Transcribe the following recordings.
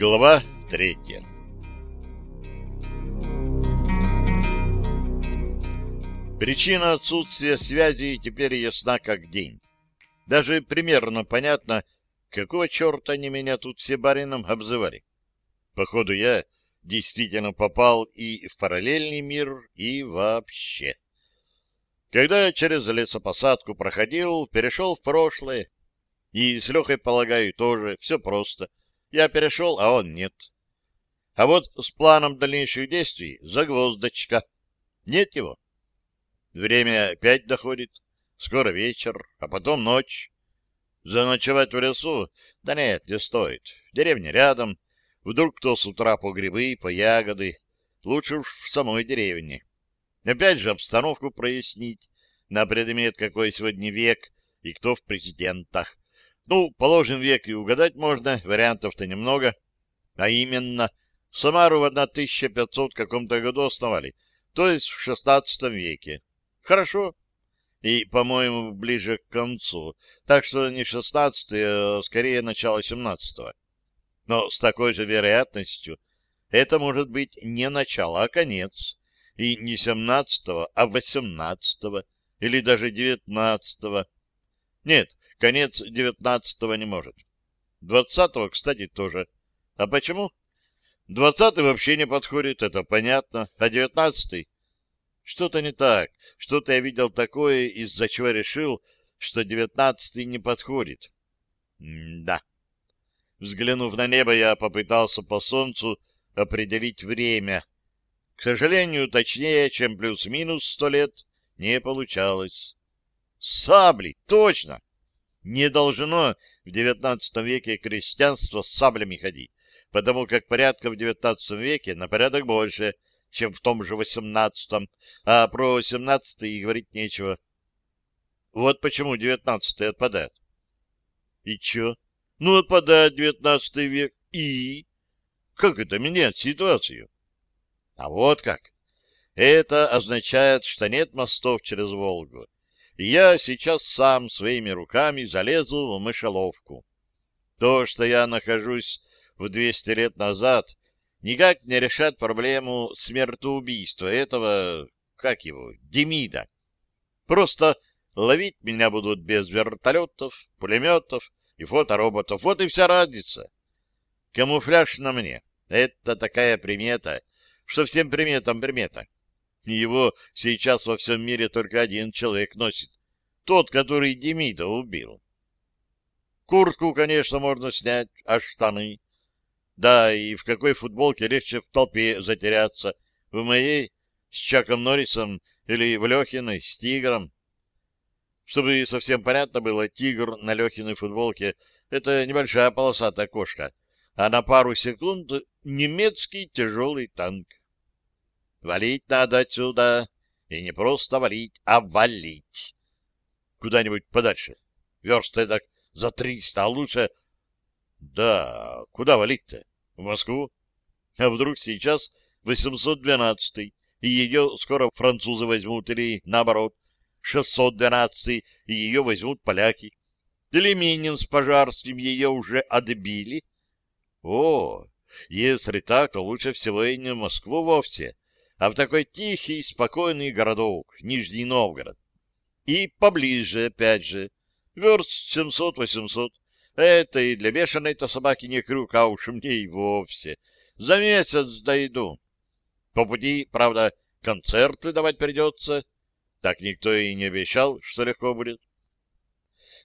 Глава третья Причина отсутствия связи теперь ясна как день. Даже примерно понятно, какого черта они меня тут все барином обзывали. Походу, я действительно попал и в параллельный мир, и вообще. Когда я через лесопосадку проходил, перешел в прошлое. И с Лехой, полагаю, тоже все просто. Я перешел, а он нет. А вот с планом дальнейших действий загвоздочка. Нет его. Время опять доходит. Скоро вечер, а потом ночь. Заночевать в лесу? Да нет, не стоит. Деревня рядом. Вдруг кто с утра по грибы, по ягоды. Лучше уж в самой деревне. Опять же обстановку прояснить на предмет, какой сегодня век и кто в президентах. Ну, положим век и угадать можно, вариантов-то немного. А именно, Самару в 1500 каком-то году основали, то есть в 16 веке. Хорошо. И, по-моему, ближе к концу. Так что не 16 а скорее начало 17 -го. Но с такой же вероятностью это может быть не начало, а конец. И не 17 а 18 или даже 19 -го. Нет, конец 19 не может. 20 кстати, тоже. А почему? 20 вообще не подходит, это понятно. А 19 что-то не так, что-то я видел такое, из-за чего решил, что девятнадцатый не подходит. М да. Взглянув на небо, я попытался по солнцу определить время. К сожалению, точнее, чем плюс-минус сто лет, не получалось. Сабли, точно! Не должно в девятнадцатом веке крестьянство с саблями ходить, потому как порядка в девятнадцатом веке на порядок больше — чем в том же восемнадцатом, а про восемнадцатый и говорить нечего. Вот почему девятнадцатый отпадает. И чё? Ну, отпадает девятнадцатый век. И? Как это меняет ситуацию? А вот как. Это означает, что нет мостов через Волгу. Я сейчас сам своими руками залезу в мышеловку. То, что я нахожусь в 200 лет назад, никак не решат проблему смертоубийства этого, как его, Демида. Просто ловить меня будут без вертолетов, пулеметов и фотороботов. Вот и вся разница. Камуфляж на мне. Это такая примета, что всем приметам примета. Его сейчас во всем мире только один человек носит. Тот, который Демида убил. Куртку, конечно, можно снять, а штаны? Да, и в какой футболке легче в толпе затеряться? В моей с Чаком Норрисом или в Лехиной с Тигром? Чтобы совсем понятно было, тигр на Лехиной футболке — это небольшая полосатая кошка, а на пару секунд немецкий тяжелый танк. Валить надо отсюда, и не просто валить, а валить. Куда-нибудь подальше. Верст так за триста, а лучше... Да, куда валить-то? В Москву? А вдруг сейчас 812-й, и ее скоро французы возьмут, или наоборот, 612-й, и ее возьмут поляки? Или Минин с Пожарским ее уже отбили? О, если так, то лучше всего и не Москву вовсе, а в такой тихий, спокойный городок, Нижний Новгород. И поближе, опять же, верст 700-800, это и для бешеной-то собаки не крюк, а уж мне и вовсе. За месяц дойду. По пути, правда, концерты давать придется. Так никто и не обещал, что легко будет.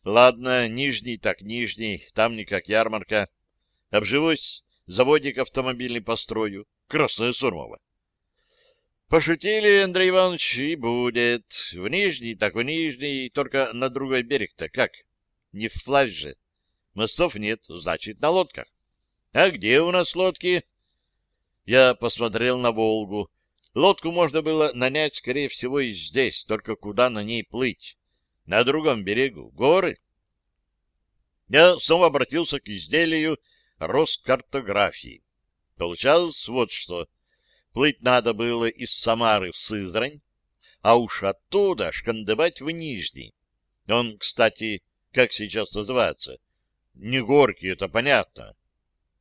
Ладно, нижний так нижний, там не как ярмарка. Обживусь, заводик автомобильный построю. Красная Сурмова. Пошутили, Андрей Иванович, и будет. В нижний, так в нижний, только на другой берег-то как? Не вплавь же. Мостов нет, значит, на лодках. А где у нас лодки? Я посмотрел на Волгу. Лодку можно было нанять, скорее всего, и здесь, только куда на ней плыть? На другом берегу. Горы. Я снова обратился к изделию Роскартографии. Получалось вот что. Плыть надо было из Самары в Сызрань, а уж оттуда шкандыбать в Нижний. Он, кстати, как сейчас называется? Не горки, это понятно.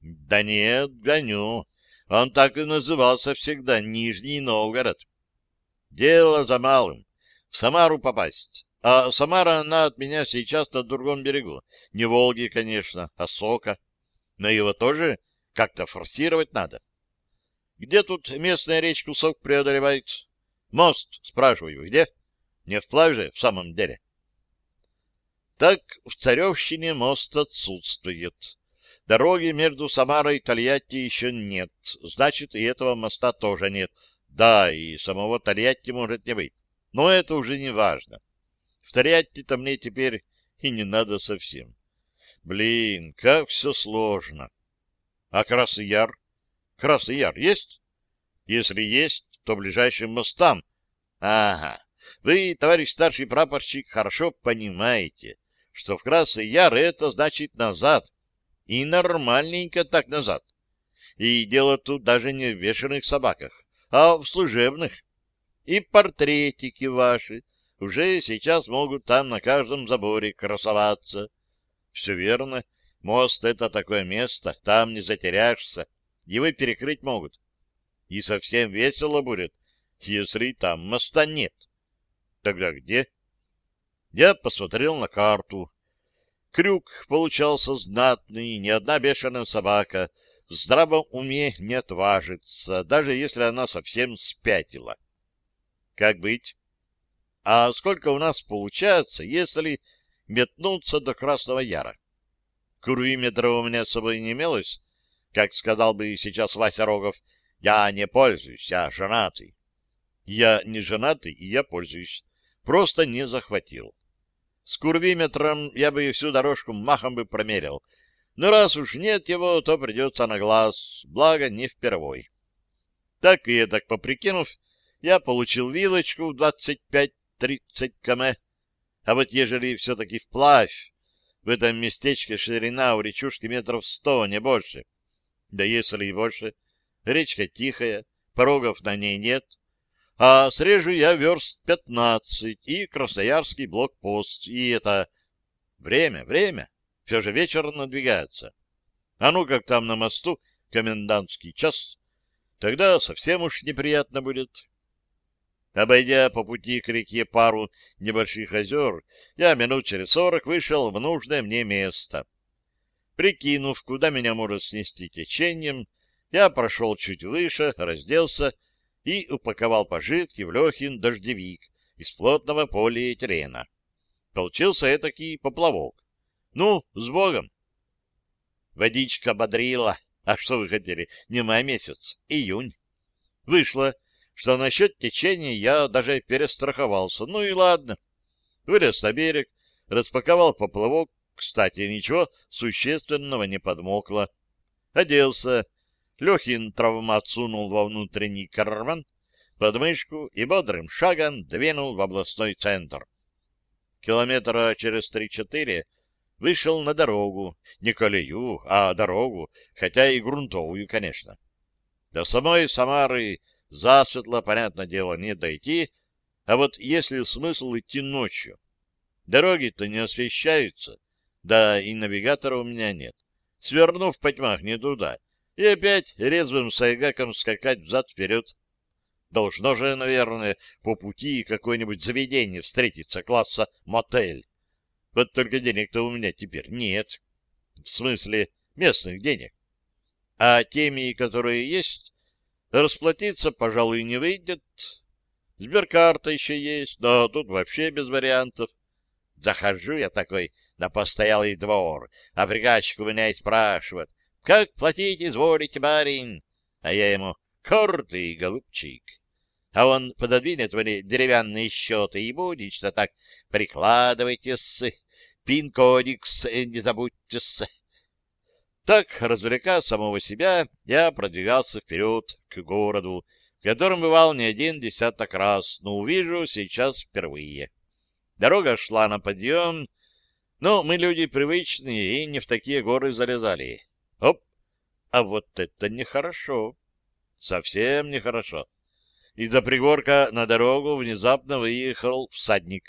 Да нет, гоню. Он так и назывался всегда Нижний Новгород. Дело за малым. В Самару попасть. А Самара, она от меня сейчас на другом берегу. Не Волги, конечно, а Сока. Но его тоже как-то форсировать надо. Где тут местная речка Сок преодолевает? Мост, спрашиваю, где? Не вплавь же, в самом деле. Так в Царевщине мост отсутствует. Дороги между Самарой и Тольятти еще нет. Значит, и этого моста тоже нет. Да, и самого Тольятти может не быть. Но это уже не важно. В Тольятти-то мне теперь и не надо совсем. Блин, как все сложно. А Красный Яр? Красный Яр есть? Если есть, то ближайшим мостам. Ага. Вы, товарищ старший прапорщик, хорошо понимаете, что в Красный Яр это значит назад. И нормальненько так назад. И дело тут даже не в вешаных собаках, а в служебных. И портретики ваши уже сейчас могут там на каждом заборе красоваться. Все верно. Мост — это такое место, там не затеряешься. Его перекрыть могут. И совсем весело будет, если там моста нет. Тогда где? Я посмотрел на карту. Крюк получался знатный, ни одна бешеная собака в здравом уме не отважится, даже если она совсем спятила. Как быть? А сколько у нас получается, если метнуться до Красного Яра? Курвиметра у меня с собой не имелось. Как сказал бы сейчас Вася Рогов, я не пользуюсь, я женатый. Я не женатый, и я пользуюсь. Просто не захватил. С курвиметром я бы всю дорожку махом бы промерил. Но раз уж нет его, то придется на глаз, благо не впервой. Так и так поприкинув, я получил вилочку в 25-30 км. А вот ежели все-таки вплавь, в этом местечке ширина у речушки метров сто, не больше. Да если и больше. Речка тихая, порогов на ней нет, а срежу я верст пятнадцать и Красноярский блокпост, и это... Время, время. Все же вечер надвигается. А ну как там на мосту комендантский час, тогда совсем уж неприятно будет. Обойдя по пути к реке пару небольших озер, я минут через сорок вышел в нужное мне место. Прикинув, куда меня может снести течением, я прошел чуть выше, разделся и упаковал пожитки в Лехин дождевик из плотного полиэтилена. Получился этакий поплавок. Ну, с Богом! Водичка бодрила. А что вы хотели? Не май месяц, июнь. Вышло, что насчет течения я даже перестраховался. Ну и ладно. Вылез на берег, распаковал поплавок. Кстати, ничего существенного не подмокло. Оделся, Лехин травмат сунул во внутренний карман, подмышку и бодрым шагом двинул в областной центр. Километра через три-четыре вышел на дорогу, не колею, а дорогу, хотя и грунтовую, конечно. До самой Самары засветло, понятное дело, не дойти, а вот если смысл идти ночью? Дороги-то не освещаются, да и навигатора у меня нет. Свернув по тьмах не туда — и опять резвым сайгаком скакать взад-вперед. Должно же, наверное, по пути какое-нибудь заведение встретиться класса мотель. Вот только денег-то у меня теперь нет. В смысле местных денег. А теми, которые есть, расплатиться, пожалуй, не выйдет. Сберкарта еще есть, но тут вообще без вариантов. Захожу я такой на постоялый двор, а приказчик у меня и спрашивает, как платить изволите, барин? А я ему, корты, голубчик. А он пододвинет мне деревянные счеты и будет, что так прикладывайтесь, пин-кодикс не забудьте-с. Так, развлекая самого себя, я продвигался вперед к городу, в котором бывал не один десяток раз, но увижу сейчас впервые. Дорога шла на подъем, но мы люди привычные и не в такие горы залезали. Оп! А вот это нехорошо. Совсем нехорошо. Из-за пригорка на дорогу внезапно выехал всадник.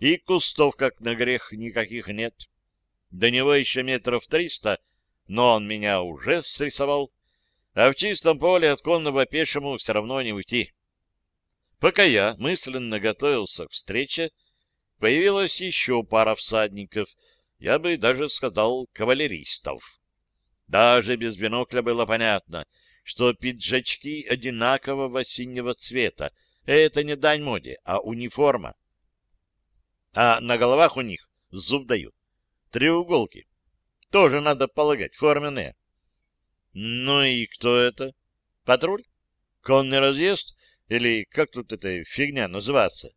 И кустов, как на грех, никаких нет. До него еще метров триста, но он меня уже срисовал, а в чистом поле от конного пешему все равно не уйти. Пока я мысленно готовился к встрече, появилась еще пара всадников, я бы даже сказал кавалеристов. Даже без бинокля было понятно, что пиджачки одинакового синего цвета. Это не дань моде, а униформа. А на головах у них зуб дают. Треуголки. Тоже, надо полагать, форменные. Ну и кто это? Патруль? Конный разъезд? Или как тут эта фигня называется?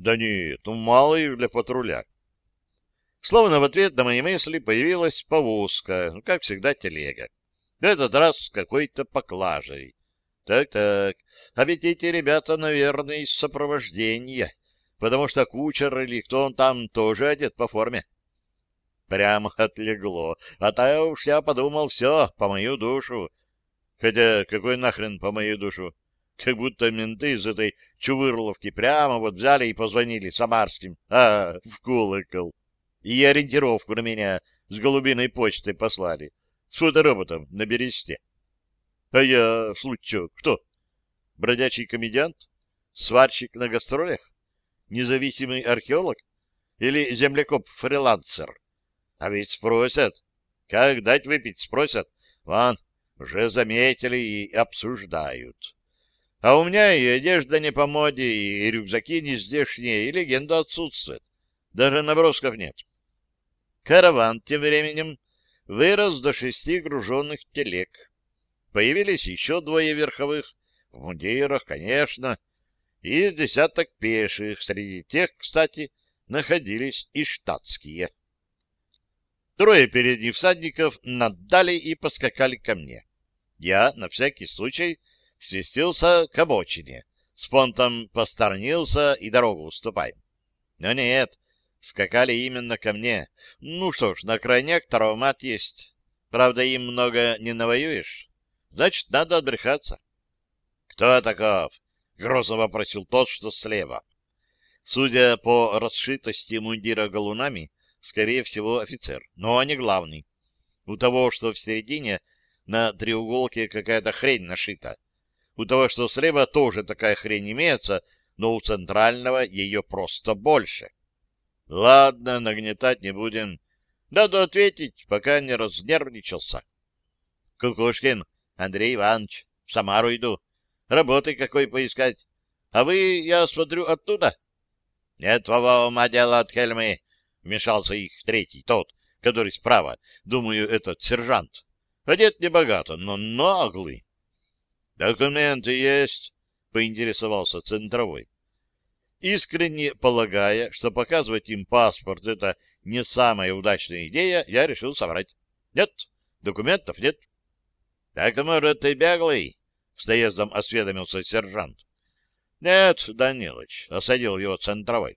Да нет, ну мало их для патруля. Словно в ответ на мои мысли появилась повозка, ну, как всегда телега. В этот раз с какой-то поклажей. Так-так, а ведь эти ребята, наверное, из сопровождения, потому что кучер или кто он там тоже одет по форме. Прямо отлегло. А то уж я подумал, все, по мою душу. Хотя, какой нахрен по мою душу? Как будто менты из этой Чувырловки прямо вот взяли и позвонили самарским. А, в колокол. И ориентировку на меня с голубиной почтой послали. С фотороботом на бересте. А я, случай, кто? Бродячий комедиант? Сварщик на гастролях? Независимый археолог? Или землекоп-фрилансер? А ведь спросят. Как дать выпить, спросят. Ван, уже заметили и обсуждают. А у меня и одежда не по моде, и рюкзаки не здешние, и легенда отсутствует. Даже набросков нет. Караван тем временем вырос до шести груженных телег. Появились еще двое верховых, в мундирах, конечно, и десяток пеших. Среди тех, кстати, находились и штатские. Трое передних всадников наддали и поскакали ко мне. Я, на всякий случай, свистился к обочине, с понтом посторонился и дорогу уступай. Но нет, скакали именно ко мне. Ну что ж, на крайняк травмат есть. Правда, им много не навоюешь. Значит, надо отбрехаться. — Кто таков? — грозно вопросил тот, что слева. Судя по расшитости мундира галунами, скорее всего, офицер, но не главный. У того, что в середине, на треуголке какая-то хрень нашита. У того, что слева, тоже такая хрень имеется, но у центрального ее просто больше. Ладно, нагнетать не будем. Надо ответить, пока не разнервничался. Кукушкин, Андрей Иванович, в Самару иду. Работы какой поискать. А вы, я смотрю, оттуда? Нет, Вова, дело от Хельмы. — вмешался их третий, тот, который справа, думаю, этот сержант. Одет небогато, но наглый. — Документы есть? — поинтересовался центровой. Искренне полагая, что показывать им паспорт — это не самая удачная идея, я решил соврать. Нет, документов нет. — Так, может, ты беглый? — с доездом осведомился сержант. — Нет, Данилыч, — осадил его центровой.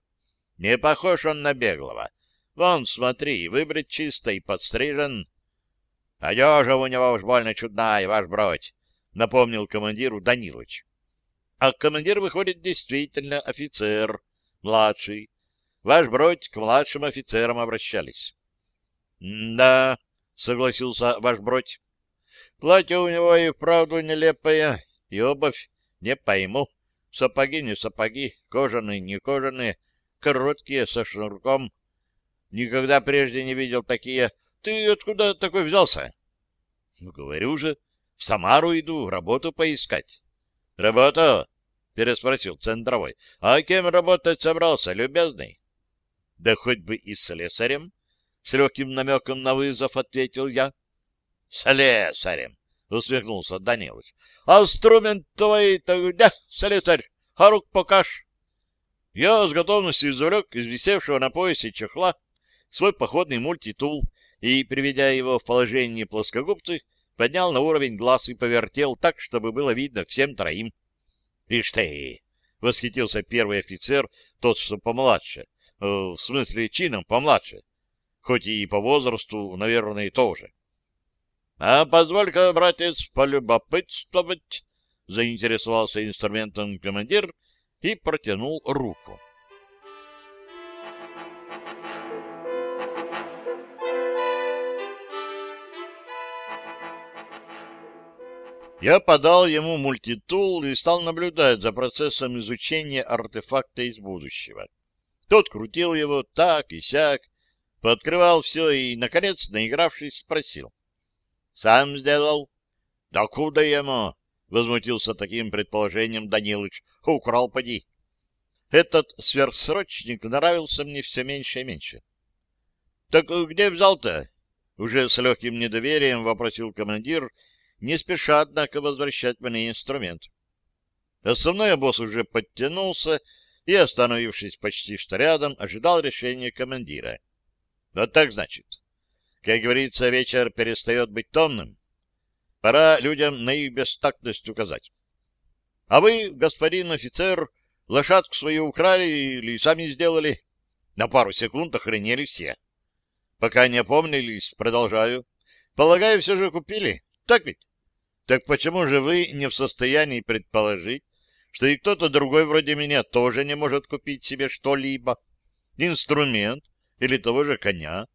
Не похож он на беглого. Вон, смотри, выбрит чисто и подстрижен. — Одежа у него уж больно чудная, ваш бродь, — напомнил командиру Данилыч. А командир, выходит, действительно офицер, младший. Ваш бродь к младшим офицерам обращались. — Да, — согласился ваш бродь. — Платье у него и вправду нелепое, и обувь не пойму. Сапоги не сапоги, кожаные не кожаные, короткие, со шнурком. Никогда прежде не видел такие. Ты откуда такой взялся? Ну, говорю же, в Самару иду, работу поискать. Работу? Переспросил центровой. А кем работать собрался, любезный? Да хоть бы и слесарем. С легким намеком на вызов ответил я. Слесарем, усмехнулся Данилович. А инструмент твой-то где, слесарь? А рук покаж. Я с готовностью извлек из висевшего на поясе чехла свой походный мультитул и, приведя его в положение плоскогубцы, поднял на уровень глаз и повертел так, чтобы было видно всем троим. — Ишь ты! — восхитился первый офицер, тот, что помладше. Э, в смысле, чином помладше. Хоть и по возрасту, наверное, тоже. — А позволь-ка, братец, полюбопытствовать, — заинтересовался инструментом командир и протянул руку. Я подал ему мультитул и стал наблюдать за процессом изучения артефакта из будущего. Тот крутил его так и сяк, пооткрывал все и, наконец, наигравшись, спросил. — Сам сделал? — Да куда ему? — возмутился таким предположением Данилыч. — Украл, поди. Этот сверхсрочник нравился мне все меньше и меньше. — Так где взял-то? — уже с легким недоверием вопросил командир, не спеша, однако, возвращать мне инструмент. Основной босс уже подтянулся и, остановившись почти что рядом, ожидал решения командира. Вот так значит. Как говорится, вечер перестает быть томным. Пора людям на их бестактность указать. А вы, господин офицер, лошадку свою украли или сами сделали? На пару секунд охренели все. Пока не опомнились, продолжаю. Полагаю, все же купили. Так ведь? Так почему же вы не в состоянии предположить, что и кто-то другой вроде меня тоже не может купить себе что-либо? Инструмент или того же коня?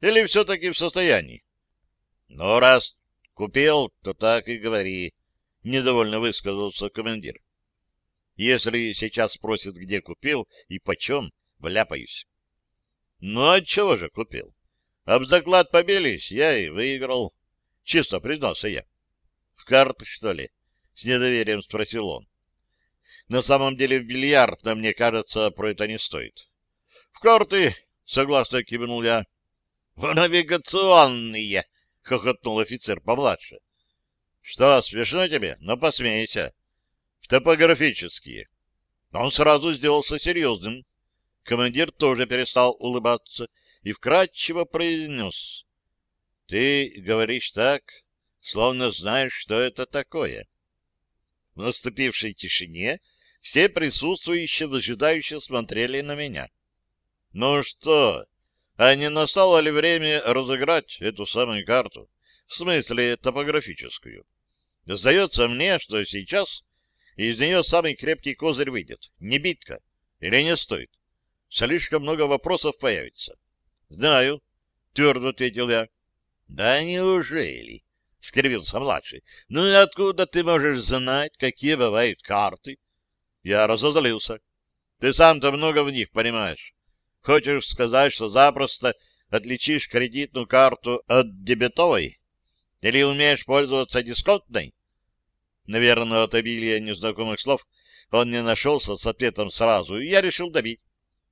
Или все-таки в состоянии? Ну, раз купил, то так и говори, — недовольно высказался командир. Если сейчас спросят, где купил и почем, вляпаюсь. Ну, от чего же купил? Об заклад побились, я и выиграл. Чисто признался я. — В карты, что ли? — с недоверием спросил он. На самом деле в бильярд, но мне кажется, про это не стоит. — В карты, — согласно кивнул я. — В навигационные, — хохотнул офицер помладше. — Что, смешно тебе? Но посмейся. — В топографические. Он сразу сделался серьезным. Командир тоже перестал улыбаться и вкратчиво произнес. — Ты говоришь так, словно знаешь, что это такое. В наступившей тишине все присутствующие выжидающе смотрели на меня. Ну что, а не настало ли время разыграть эту самую карту? В смысле топографическую. Сдается мне, что сейчас из нее самый крепкий козырь выйдет. Не битка. Или не стоит? Слишком много вопросов появится. — Знаю, — твердо ответил я. — Да неужели? — скривился младший. — Ну и откуда ты можешь знать, какие бывают карты? Я разозлился. — Ты сам-то много в них понимаешь. Хочешь сказать, что запросто отличишь кредитную карту от дебетовой? Или умеешь пользоваться дисконтной? Наверное, от обилия незнакомых слов он не нашелся с ответом сразу, и я решил добить.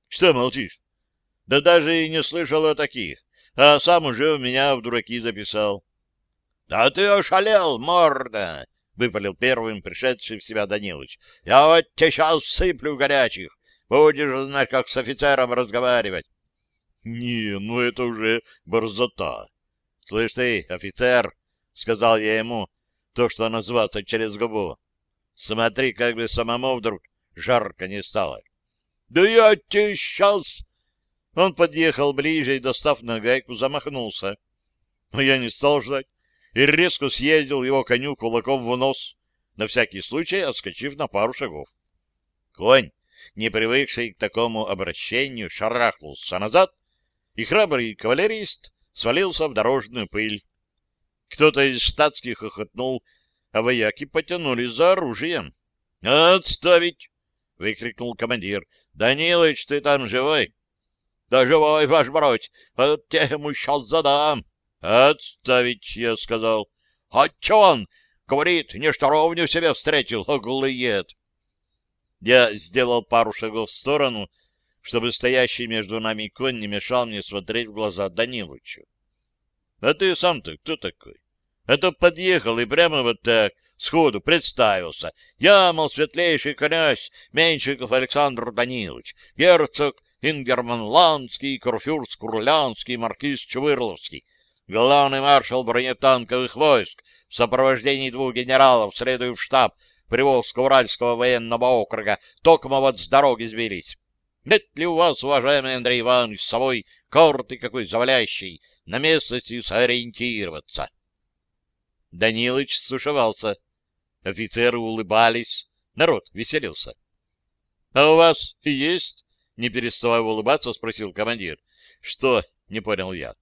Что молчишь? Да даже и не слышал о таких, а сам уже у меня в дураки записал. — Да ты ошалел, морда! — выпалил первым пришедший в себя Данилович. — Я вот тебе сейчас сыплю горячих. Будешь знать, как с офицером разговаривать. — Не, ну это уже борзота. — Слышь ты, офицер, — сказал я ему то, что назваться через губу. — Смотри, как бы самому вдруг жарко не стало. — да я тебе сейчас... Он подъехал ближе и, достав нагайку, замахнулся. Но я не стал ждать и резко съездил его коню кулаком в нос, на всякий случай отскочив на пару шагов. Конь, не привыкший к такому обращению, шарахнулся назад, и храбрый кавалерист свалился в дорожную пыль. Кто-то из штатских охотнул, а вояки потянулись за оружием. «Отставить!» — выкрикнул командир. Данилыч, ты там живой? Да живой, ваш бродь, вот тему сейчас задам. Отставить, я сказал. А че он? Говорит, не шторовню себе встретил, оглует. Я сделал пару шагов в сторону, чтобы стоящий между нами конь не мешал мне смотреть в глаза Данилычу. — А ты сам-то кто такой? Это подъехал и прямо вот так сходу представился. Я, мол, светлейший князь Меньшиков Александр Данилович, герцог Ингерманландский, Курфюрст-Курлянский, маркиз Чувырловский, главный маршал бронетанковых войск в сопровождении двух генералов следую в штаб Приволжско-Уральского военного округа, токмо вот с дороги сбились. Нет ли у вас, уважаемый Андрей Иванович, с собой корты какой завалящий, на местности сориентироваться? Данилыч сушевался. Офицеры улыбались, народ веселился. — А у вас есть? — не переставая улыбаться, спросил командир. — Что? — не понял я.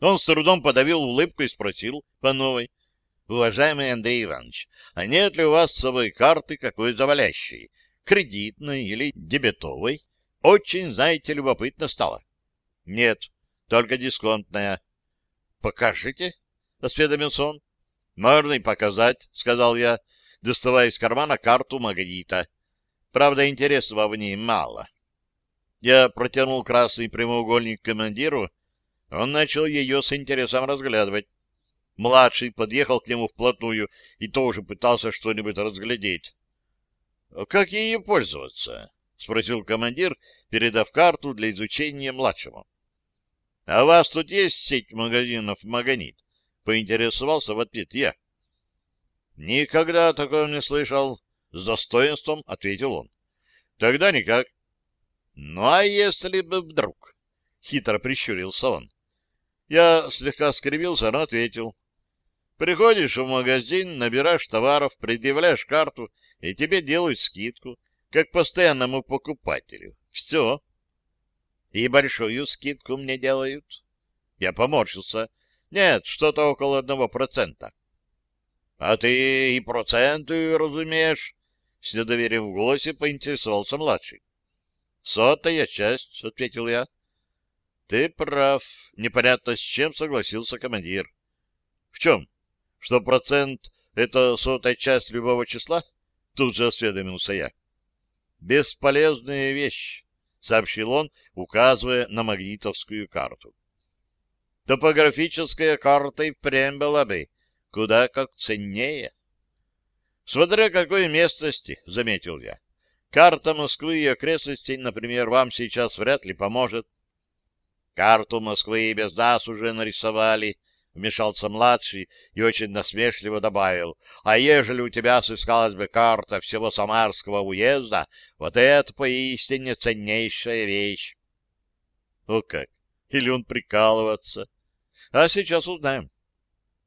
Он с трудом подавил улыбку и спросил по новой. — Уважаемый Андрей Иванович, а нет ли у вас с собой карты какой завалящей? Кредитной или дебетовой? Очень, знаете, любопытно стало. Нет, только дисконтная. Покажите, осведомился он. Можно и показать, сказал я, доставая из кармана карту Магнита. Правда, интересного в ней мало. Я протянул красный прямоугольник командиру, он начал ее с интересом разглядывать. Младший подъехал к нему вплотную и тоже пытался что-нибудь разглядеть. — Как ею пользоваться? — спросил командир, передав карту для изучения младшему. — А у вас тут есть сеть магазинов «Магонит»? — поинтересовался в ответ я. — Никогда такого не слышал. С достоинством ответил он. — Тогда никак. — Ну, а если бы вдруг? — хитро прищурился он. Я слегка скривился, но ответил. Приходишь в магазин, набираешь товаров, предъявляешь карту, и тебе делают скидку, как постоянному покупателю. Все. И большую скидку мне делают. Я поморщился. Нет, что-то около одного процента. А ты и проценты разумеешь? С недоверием в голосе поинтересовался младший. Сотая часть, ответил я. Ты прав. Непонятно с чем согласился командир. В чем? что процент — это сотая часть любого числа? Тут же осведомился я. Бесполезная вещь, — сообщил он, указывая на магнитовскую карту. Топографическая карта и впрямь была бы куда как ценнее. Смотря какой местности, — заметил я. Карта Москвы и окрестностей, например, вам сейчас вряд ли поможет. Карту Москвы без нас уже нарисовали, вмешался младший и очень насмешливо добавил, а ежели у тебя сыскалась бы карта всего Самарского уезда, вот это поистине ценнейшая вещь. О как! Или он прикалываться? А сейчас узнаем.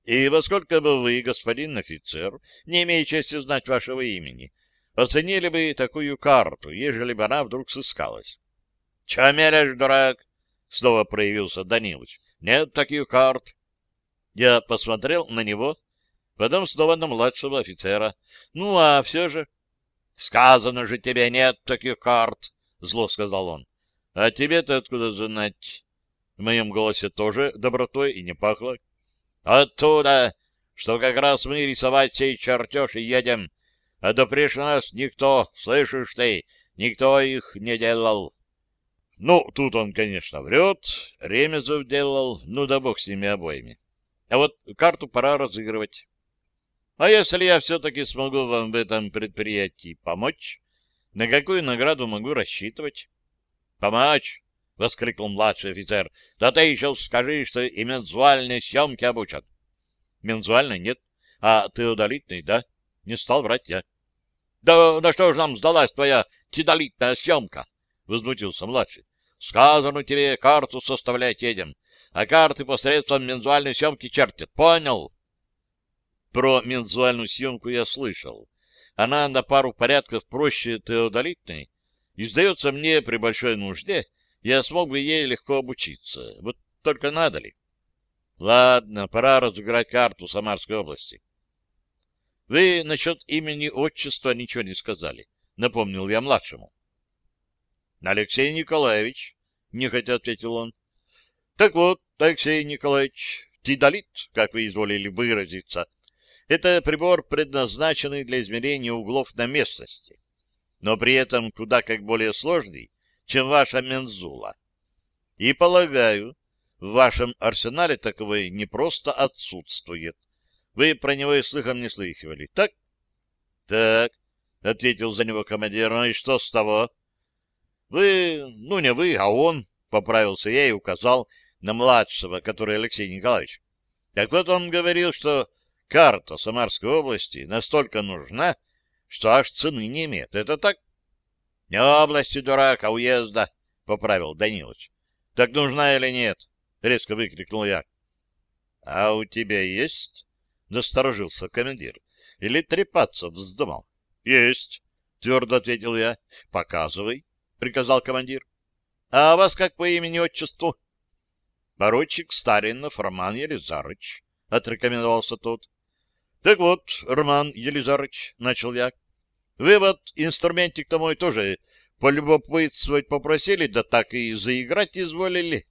И во сколько бы вы, господин офицер, не имея чести знать вашего имени, оценили бы такую карту, ежели бы она вдруг сыскалась? — Че мелешь, дурак? — снова проявился Данилович. — Нет таких карт. Я посмотрел на него, потом снова на младшего офицера. Ну, а все же... — Сказано же тебе, нет таких карт, — зло сказал он. — А тебе-то откуда знать? В моем голосе тоже добротой и не пахло. — Оттуда, что как раз мы рисовать сей чертеж и едем, а допреж нас никто, слышишь ты, никто их не делал. Ну, тут он, конечно, врет, Ремезов делал, ну да бог с ними обоими. А вот карту пора разыгрывать. А если я все-таки смогу вам в этом предприятии помочь, на какую награду могу рассчитывать? — Помочь? — воскликнул младший офицер. — Да ты еще скажи, что и мензуальные съемки обучат. — Мензуальной нет, а теодолитной, да? Не стал врать я. — Да на что же нам сдалась твоя теодолитная съемка? — возмутился младший. — Сказано тебе, карту составлять едем а карты посредством мензуальной съемки чертят. Понял? Про мензуальную съемку я слышал. Она на пару порядков проще теодолитной, и, сдается мне, при большой нужде я смог бы ей легко обучиться. Вот только надо ли? Ладно, пора разыграть карту Самарской области. Вы насчет имени-отчества ничего не сказали, напомнил я младшему. Алексей Николаевич, нехотя ответил он. Так вот, Алексей Николаевич, тидолит, как вы изволили выразиться, это прибор, предназначенный для измерения углов на местности, но при этом куда как более сложный, чем ваша мензула. И, полагаю, в вашем арсенале таковой не просто отсутствует. Вы про него и слыхом не слыхивали, так? — Так, — ответил за него командир, — ну и что с того? — Вы, ну не вы, а он, — поправился я и указал на младшего, который Алексей Николаевич. Так вот он говорил, что карта Самарской области настолько нужна, что аж цены не имеет. Это так? — Не области, дурак, а уезда, — поправил Данилович. — Так нужна или нет? — резко выкрикнул я. — А у тебя есть? — насторожился командир. — Или трепаться вздумал? — Есть, — твердо ответил я. — Показывай, — приказал командир. — А вас как по имени-отчеству? — Поручик Старинов Роман Елизарыч, — отрекомендовался тот. Так вот, Роман Елизарович, — начал я, — вы вот инструментик-то мой тоже полюбопытствовать попросили, да так и заиграть изволили.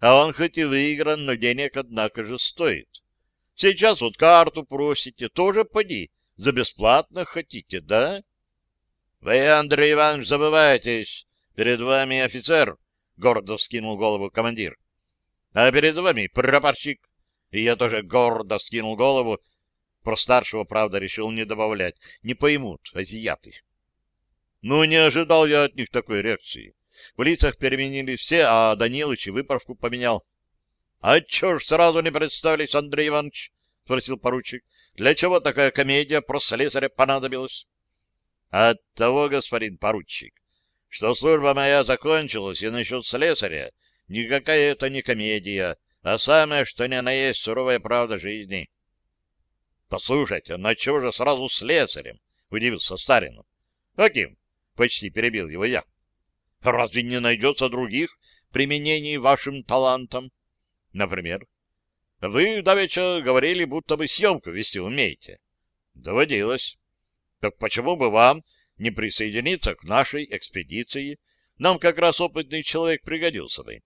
А он хоть и выигран, но денег, однако же, стоит. Сейчас вот карту просите, тоже поди, за бесплатно хотите, да? Вы, Андрей Иванович, забываетесь. Перед вами офицер, — гордо вскинул голову командир. А перед вами прапорщик. И я тоже гордо вскинул голову, про старшего, правда, решил не добавлять. Не поймут азиаты. Ну, не ожидал я от них такой реакции. В лицах переменились все, а Данилыч и выправку поменял. — А чё ж сразу не представились, Андрей Иванович? — спросил поручик. — Для чего такая комедия про слесаря понадобилась? — От того, господин поручик, что служба моя закончилась, и насчет слесаря никакая это не комедия, а самое, что ни на есть суровая правда жизни. — Послушайте, на чего же сразу слесарем? — удивился Старину. — Каким? — почти перебил его я. — Разве не найдется других применений вашим талантам? — Например? — Вы, давеча, говорили, будто бы съемку вести умеете. — Доводилось. — Так почему бы вам не присоединиться к нашей экспедиции? Нам как раз опытный человек пригодился бы.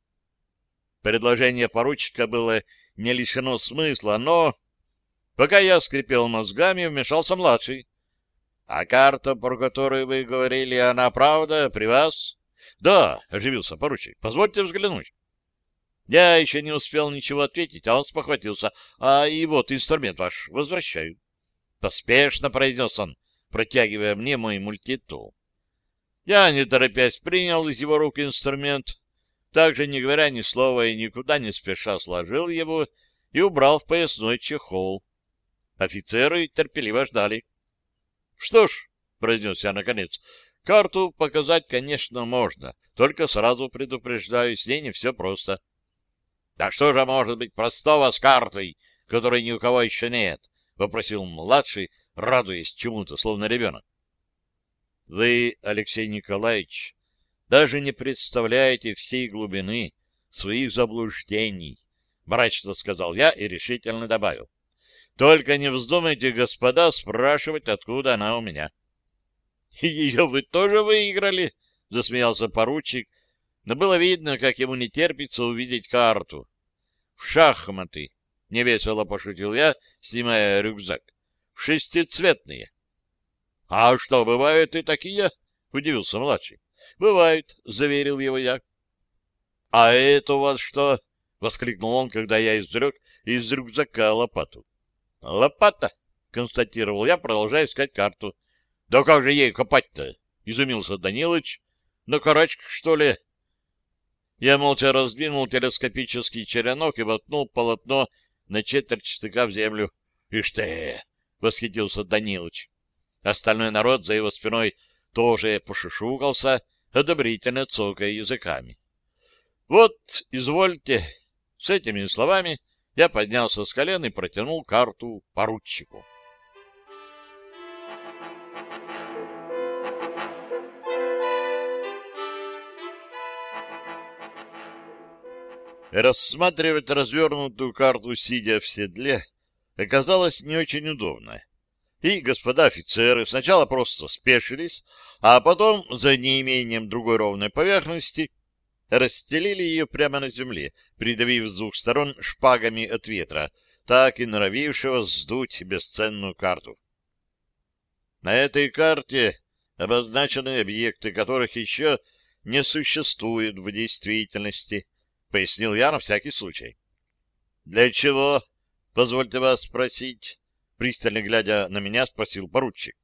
Предложение поручика было не лишено смысла, но Пока я скрипел мозгами, вмешался младший. — А карта, про которую вы говорили, она правда при вас? — Да, — оживился поручик. — Позвольте взглянуть. Я еще не успел ничего ответить, а он спохватился. — А и вот инструмент ваш возвращаю. Поспешно произнес он, протягивая мне мой мультитул. Я, не торопясь, принял из его рук инструмент, также, не говоря ни слова и никуда не спеша, сложил его и убрал в поясной чехол. Офицеры терпеливо ждали. — Что ж, — произнес я наконец, — карту показать, конечно, можно, только сразу предупреждаю, с ней не все просто. — Да что же может быть простого с картой, которой ни у кого еще нет? — вопросил младший, радуясь чему-то, словно ребенок. — Вы, Алексей Николаевич, даже не представляете всей глубины своих заблуждений, — мрачно сказал я и решительно добавил. — только не вздумайте, господа, спрашивать, откуда она у меня. — Ее вы тоже выиграли? — засмеялся поручик, но было видно, как ему не терпится увидеть карту. — В шахматы, — невесело пошутил я, снимая рюкзак. — шестицветные. — А что, бывают и такие? — удивился младший. — Бывают, — заверил его я. — А это у вас что? — воскликнул он, когда я извлек из рюкзака лопату. Лопата, констатировал я, продолжая искать карту. Да как же ей копать-то? Изумился Данилыч. На карачках, что ли? Я молча раздвинул телескопический черенок и воткнул полотно на четверть штыка в землю. — Ишь ты! — восхитился Данилыч. Остальной народ за его спиной тоже пошушукался, одобрительно цокая языками. — Вот, извольте. С этими словами я поднялся с колен и протянул карту поручику. Рассматривать развернутую карту, сидя в седле, оказалось не очень удобно. И господа офицеры сначала просто спешились, а потом, за неимением другой ровной поверхности, расстелили ее прямо на земле, придавив с двух сторон шпагами от ветра, так и норовившего сдуть бесценную карту. На этой карте обозначены объекты, которых еще не существует в действительности, пояснил я на всякий случай. Для чего, позвольте вас спросить, пристально глядя на меня, спросил поручик.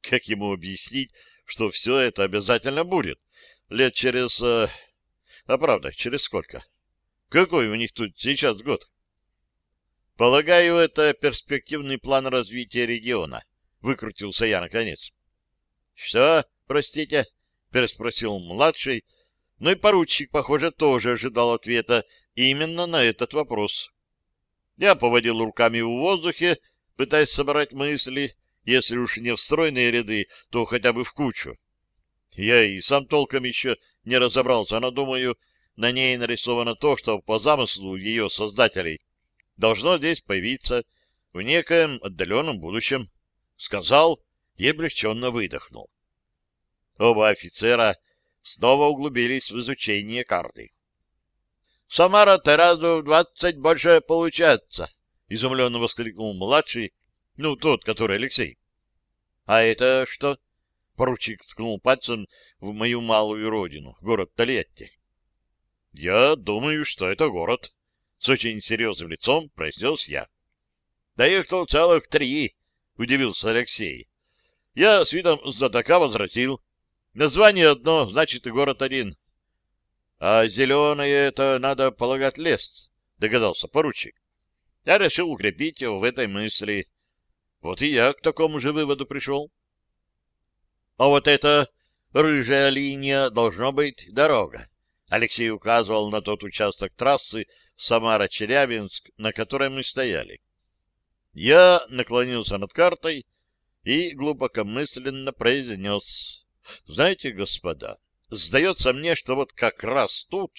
Как ему объяснить, что все это обязательно будет? Лет через э, а правда, через сколько? Какой у них тут сейчас год? Полагаю, это перспективный план развития региона. Выкрутился я наконец. Что, простите? Переспросил младший, но и поручик, похоже, тоже ожидал ответа именно на этот вопрос. Я поводил руками в воздухе, пытаясь собрать мысли, если уж не в стройные ряды, то хотя бы в кучу. Я и сам толком еще не разобрался, но, думаю, на ней нарисовано то, что по замыслу ее создателей должно здесь появиться, в некоем отдаленном будущем. Сказал и облегченно выдохнул. Оба офицера снова углубились в изучение карты. «Самара-то разу в двадцать больше получается!» — изумленно воскликнул младший, ну, тот, который Алексей. «А это что?» — поручик ткнул пальцем в мою малую родину, город Тольятти. «Я думаю, что это город», — с очень серьезным лицом произнес я. «Да их тут целых три», — удивился Алексей. Я с видом знатока возвратил. Название одно, значит и город один. А зеленое это, надо полагать, лес, догадался поручик. Я решил укрепить его в этой мысли. Вот и я к такому же выводу пришел. А вот эта рыжая линия должно быть дорога. Алексей указывал на тот участок трассы Самара-Челябинск, на которой мы стояли. Я наклонился над картой и глубокомысленно произнес. Знаете, господа, Сдается мне, что вот как раз тут,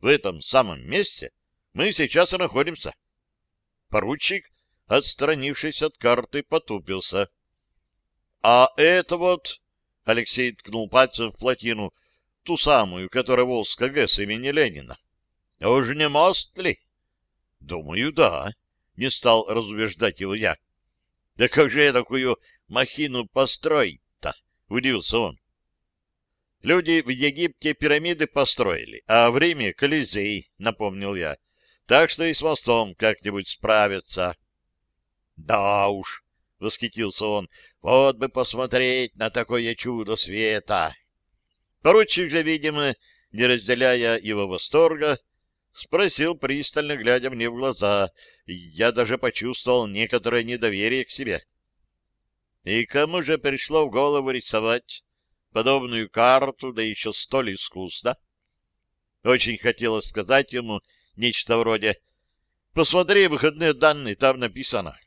в этом самом месте, мы сейчас и находимся. Поручик, отстранившись от карты, потупился. — А это вот... — Алексей ткнул пальцем в плотину, ту самую, которая Волжска ГЭС имени Ленина. — Уж не мост ли? — Думаю, да. Не стал разубеждать его я. — Да как же я такую махину построить-то? — удивился он. Люди в Египте пирамиды построили, а в Риме — Колизей, — напомнил я. Так что и с мостом как-нибудь справятся. — Да уж, — восхитился он, — вот бы посмотреть на такое чудо света. Поручик же, видимо, не разделяя его восторга, спросил, пристально глядя мне в глаза. Я даже почувствовал некоторое недоверие к себе. — И кому же пришло в голову рисовать подобную карту, да еще столь искусно. Очень хотелось сказать ему нечто вроде «Посмотри выходные данные, там написано».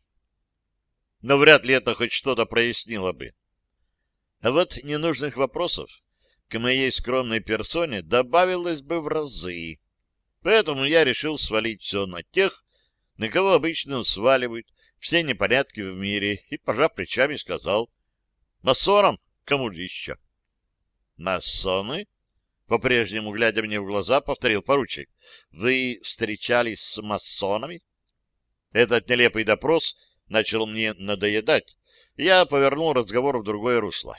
Но вряд ли это хоть что-то прояснило бы. А вот ненужных вопросов к моей скромной персоне добавилось бы в разы. Поэтому я решил свалить все на тех, на кого обычно сваливают все непорядки в мире, и, пожав плечами, сказал, «Масонам? Кому же еще?» «Масоны?» По-прежнему, глядя мне в глаза, повторил поручик. «Вы встречались с масонами?» Этот нелепый допрос начал мне надоедать. Я повернул разговор в другое русло.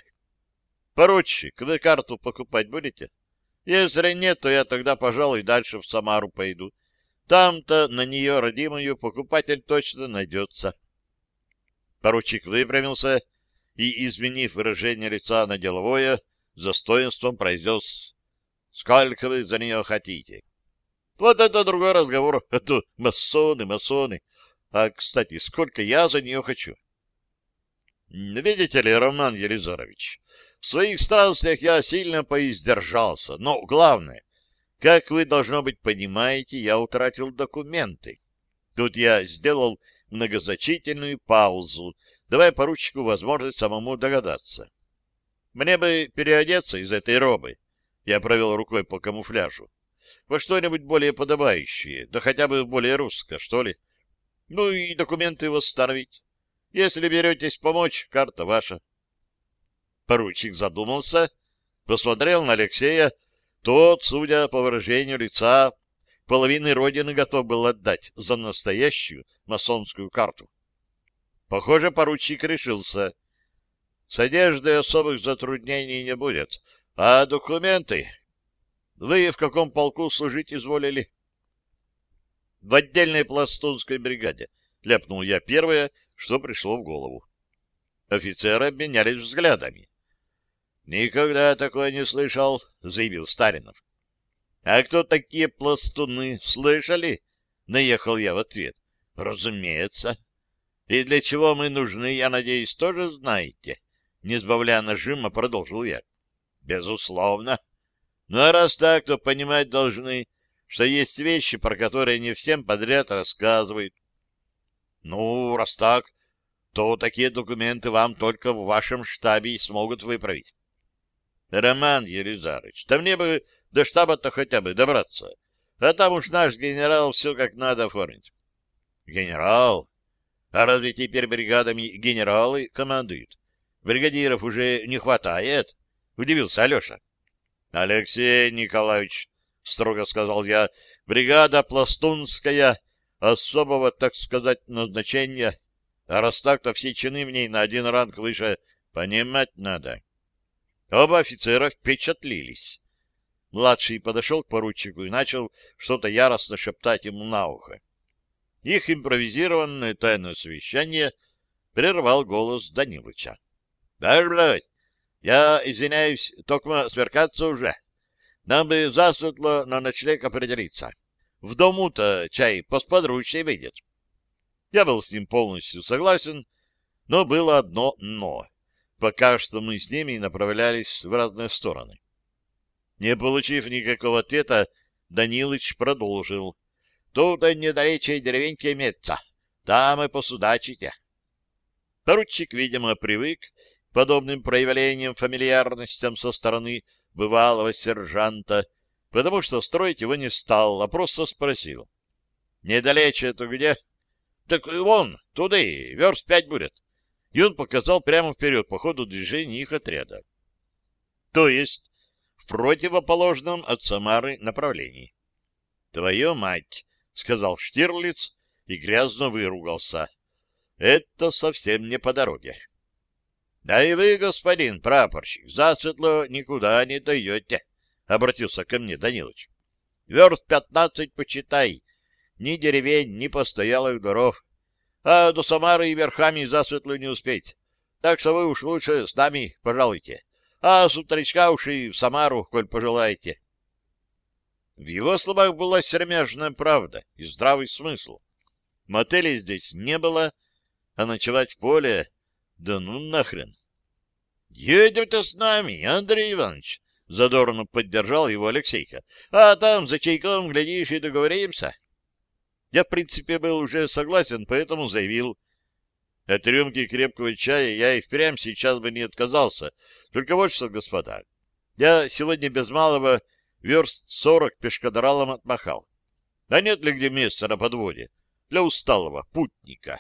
«Поручик, вы карту покупать будете? Если нет, то я тогда, пожалуй, дальше в Самару пойду. Там-то на нее, родимую, покупатель точно найдется». Поручик выпрямился и, изменив выражение лица на деловое, с достоинством произнес «Сколько вы за нее хотите?» Вот это другой разговор. Это масоны, масоны. А, кстати, сколько я за нее хочу? Видите ли, Роман Елизарович, в своих странствиях я сильно поиздержался. Но главное, как вы, должно быть, понимаете, я утратил документы. Тут я сделал многозначительную паузу, давая поручику возможность самому догадаться. Мне бы переодеться из этой робы. Я провел рукой по камуфляжу. Во что-нибудь более подобающее, да хотя бы более русское, что ли. Ну и документы восстановить. Если беретесь помочь, карта ваша. Поручик задумался, посмотрел на Алексея. Тот, судя по выражению лица, половины родины готов был отдать за настоящую масонскую карту. Похоже, поручик решился — с одеждой особых затруднений не будет. А документы? Вы в каком полку служить изволили? В отдельной пластунской бригаде. Ляпнул я первое, что пришло в голову. Офицеры обменялись взглядами. «Никогда такое не слышал», — заявил Старинов. «А кто такие пластуны, слышали?» — наехал я в ответ. «Разумеется. И для чего мы нужны, я надеюсь, тоже знаете. Не сбавляя нажима, продолжил я. Безусловно. Ну а раз так, то понимать должны, что есть вещи, про которые не всем подряд рассказывают. Ну, раз так, то такие документы вам только в вашем штабе и смогут выправить. Роман Елизарович, да мне бы до штаба-то хотя бы добраться. А там уж наш генерал все как надо оформить. Генерал? А разве теперь бригадами генералы командуют? Бригадиров уже не хватает? Удивился Алеша. Алексей Николаевич, строго сказал я, бригада пластунская особого, так сказать, назначения. А раз так, то все чины в ней на один ранг выше понимать надо. Оба офицера впечатлились. Младший подошел к поручику и начал что-то яростно шептать ему на ухо. Их импровизированное тайное совещание прервал голос Данилыча. — Да, я извиняюсь, только сверкаться уже. Нам бы засветло на ночлег определиться. В дому-то чай посподручнее выйдет. Я был с ним полностью согласен, но было одно «но». Пока что мы с ними направлялись в разные стороны. Не получив никакого ответа, Данилыч продолжил. Тут недалече деревеньки имеется. Там и посудачите. Поручик, видимо, привык подобным проявлениям фамильярностям со стороны бывалого сержанта, потому что строить его не стал, а просто спросил. — Недалече это где? — Так вон, туда, верст пять будет. И он показал прямо вперед по ходу движения их отряда. То есть в противоположном от Самары направлении. — Твою мать! — сказал Штирлиц и грязно выругался. — Это совсем не по дороге. — Да и вы, господин прапорщик, засветло никуда не даете, — обратился ко мне Данилович. — Верст пятнадцать почитай. Ни деревень, ни постоялых дворов. А до Самары и верхами засветло не успеть. Так что вы уж лучше с нами пожалуйте. А с утречка уж и в Самару, коль пожелаете. В его словах была сермяжная правда и здравый смысл. Мотелей здесь не было, а ночевать в поле... Да ну нахрен! — Едем-то с нами, Андрей Иванович! — задорно поддержал его Алексейка. — А там за чайком, глядишь, и договоримся. Я, в принципе, был уже согласен, поэтому заявил. От рюмки крепкого чая я и впрямь сейчас бы не отказался. Только вот что, господа, я сегодня без малого верст сорок пешкадралом отмахал. А нет ли где места на подводе для усталого путника?